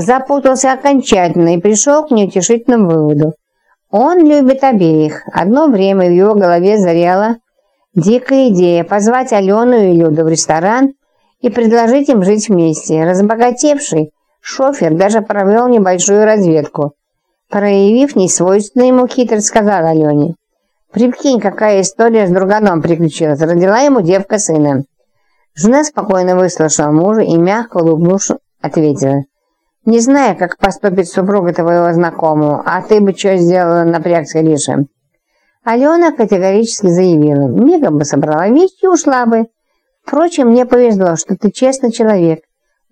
запутался окончательно и пришел к неутешительному выводу. Он любит обеих. Одно время в его голове заряла дикая идея позвать Алену и Люду в ресторан и предложить им жить вместе. Разбогатевший шофер даже провел небольшую разведку. Проявив несвойственную ему хитрость, сказал Алене. «Прикинь, какая история с друганом приключилась. Родила ему девка сына». Жена спокойно выслушала мужа и, мягко улыбнувшись, ответила. «Не знаю, как поступит супруга твоего знакомого, а ты бы что сделала, напрягся Лиша?» Алена категорически заявила. «Мигом бы собрала вещи и ушла бы. Впрочем, мне повезло, что ты честный человек,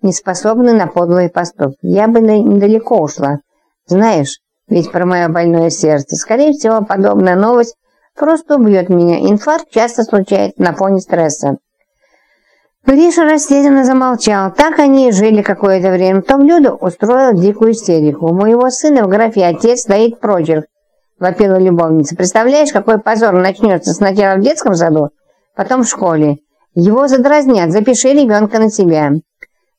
не способный на подлые поступки. Я бы недалеко ушла. Знаешь, ведь про мое больное сердце. Скорее всего, подобная новость просто убьет меня. Инфаркт часто случается на фоне стресса. Гриша растерянно замолчал. Так они и жили какое-то время. Том Люда устроил дикую истерику. У моего сына в графе «Отец» стоит прочерк. Вопила любовница. Представляешь, какой позор начнется сначала в детском саду, потом в школе. Его задразнят. Запиши ребенка на себя.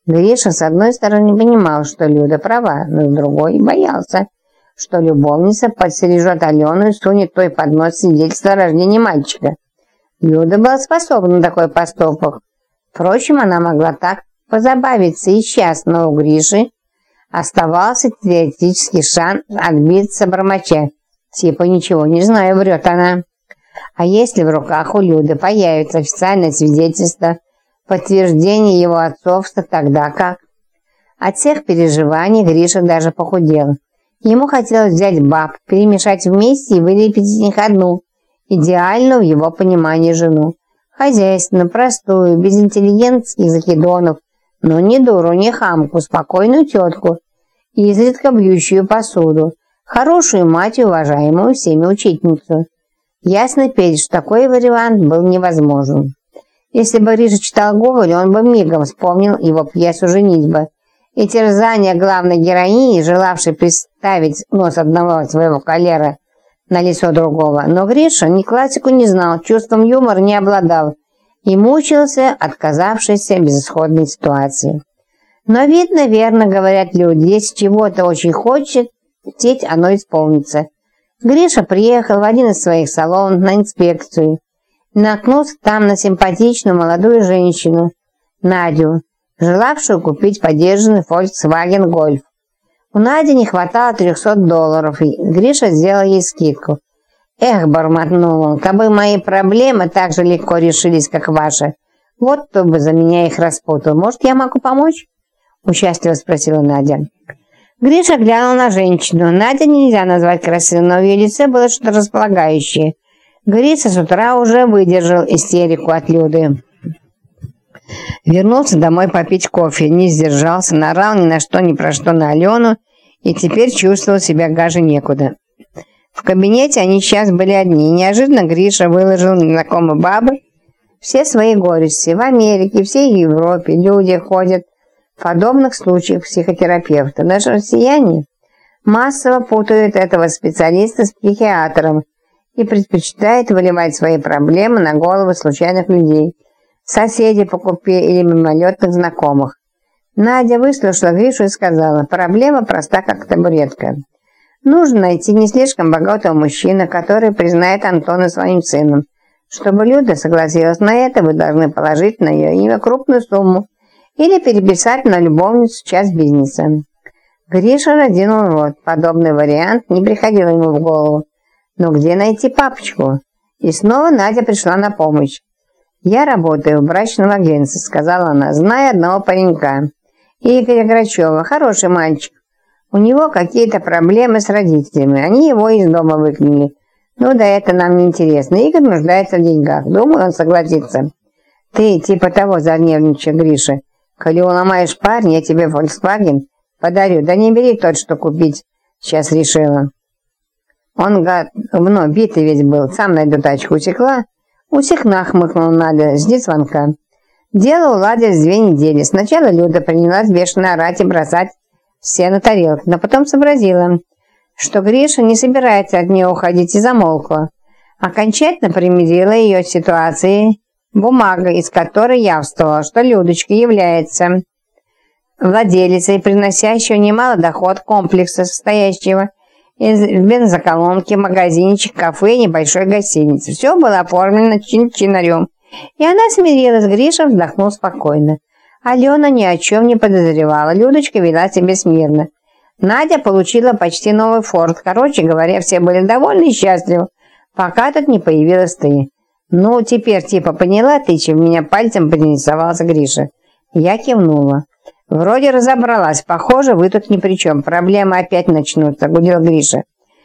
Гриша с одной стороны понимал, что Люда права, но с другой боялся, что любовница подстережет Алену и сунет той под нос свидетельство о рождении мальчика. Люда была способна на такой поступок. Впрочем, она могла так позабавиться и сейчас, но у Гриши оставался теоретический шанс отбиться бормоча. Типа ничего не знаю, врет она. А если в руках у Люды появится официальное свидетельство, подтверждение его отцовства, тогда как? От всех переживаний Гриша даже похудел. Ему хотелось взять баб, перемешать вместе и вылепить из них одну, идеальную в его понимании жену. Хозяйственную, простую, без интеллигентских закидонов, но не дуру, не хамку, спокойную тетку, изредка бьющую посуду, хорошую мать и уважаемую всеми учительницу. Ясно перед, что такой вариант был невозможен. Если бы Риша читал Гоголь, он бы мигом вспомнил его пьесу «Женитьба». И терзания главной героини, желавшей представить нос одного своего калера на лицо другого. Но Гриша ни классику не знал, чувством юмора не обладал и мучился, отказавшийся безысходной ситуации. Но видно, верно говорят люди, если чего-то очень хочет, хотеть оно исполнится. Гриша приехал в один из своих салонов на инспекцию. Наткнулся там на симпатичную молодую женщину, Надю, желавшую купить подержанный Volkswagen Golf. У Нади не хватало 300 долларов, и Гриша сделал ей скидку. «Эх», — бормотнул он, — «кабы мои проблемы так же легко решились, как ваши, вот кто бы за меня их распутал. Может, я могу помочь?» Участливо спросила Надя. Гриша глянул на женщину. Надя нельзя назвать красивой, но в ее лице было что-то располагающее. Гриша с утра уже выдержал истерику от Люды. Вернулся домой попить кофе, не сдержался, наорал ни на что, ни про что на Алену и теперь чувствовал себя гаже некуда. В кабинете они сейчас были одни, и неожиданно Гриша выложил незнакомой бабы все свои горести. В Америке, всей Европе люди ходят в подобных случаях психотерапевта. Даже россияне массово путают этого специалиста с психиатром и предпочитают выливать свои проблемы на головы случайных людей – соседи по купе или мимолетных знакомых. Надя выслушала Гришу и сказала, проблема проста, как табуретка. Нужно найти не слишком богатого мужчину, который признает Антона своим сыном. Чтобы Люда согласилась на это, вы должны положить на ее имя крупную сумму или переписать на любовницу часть бизнеса. Гриша разинул рот. Подобный вариант не приходил ему в голову. Но где найти папочку? И снова Надя пришла на помощь. «Я работаю в брачном агентстве», — сказала она, зная одного паренька. Игоря Грачева, хороший мальчик. У него какие-то проблемы с родителями. Они его из дома выкинули. Ну да это нам не интересно. Игорь нуждается в деньгах. Думаю, он согласится. Ты типа того зарневничай, Гриша. Коли уломаешь парня, я тебе Volkswagen подарю. Да не бери тот, что купить. Сейчас решила. Он, гад, мно, битый весь был. Сам найду тачку. Утекла? Усекна, хмыкнул Надя, жди звонка. Дело уладилось две недели. Сначала Люда принялась бешено орать и бросать все на тарелку, но потом сообразила, что Гриша не собирается от нее уходить и замолкла. Окончательно примирила ее ситуации бумага, из которой явствовала, что Людочка является владелицей, приносящего немало доход комплекса, состоящего из бензоколонки, магазинчик, кафе и небольшой гостиницы. Все было оформлено чин-чинарем. И она смирилась, Гриша вздохнул спокойно. Алена ни о чем не подозревала, Людочка вела себя смирно. Надя получила почти новый форт. Короче говоря, все были довольны и счастливы, пока тут не появилась ты. Ну, теперь типа поняла ты, чем меня пальцем поинтересовался Гриша. Я кивнула. Вроде разобралась. Похоже, вы тут ни при чем. Проблемы опять начнутся, гудел Гриша.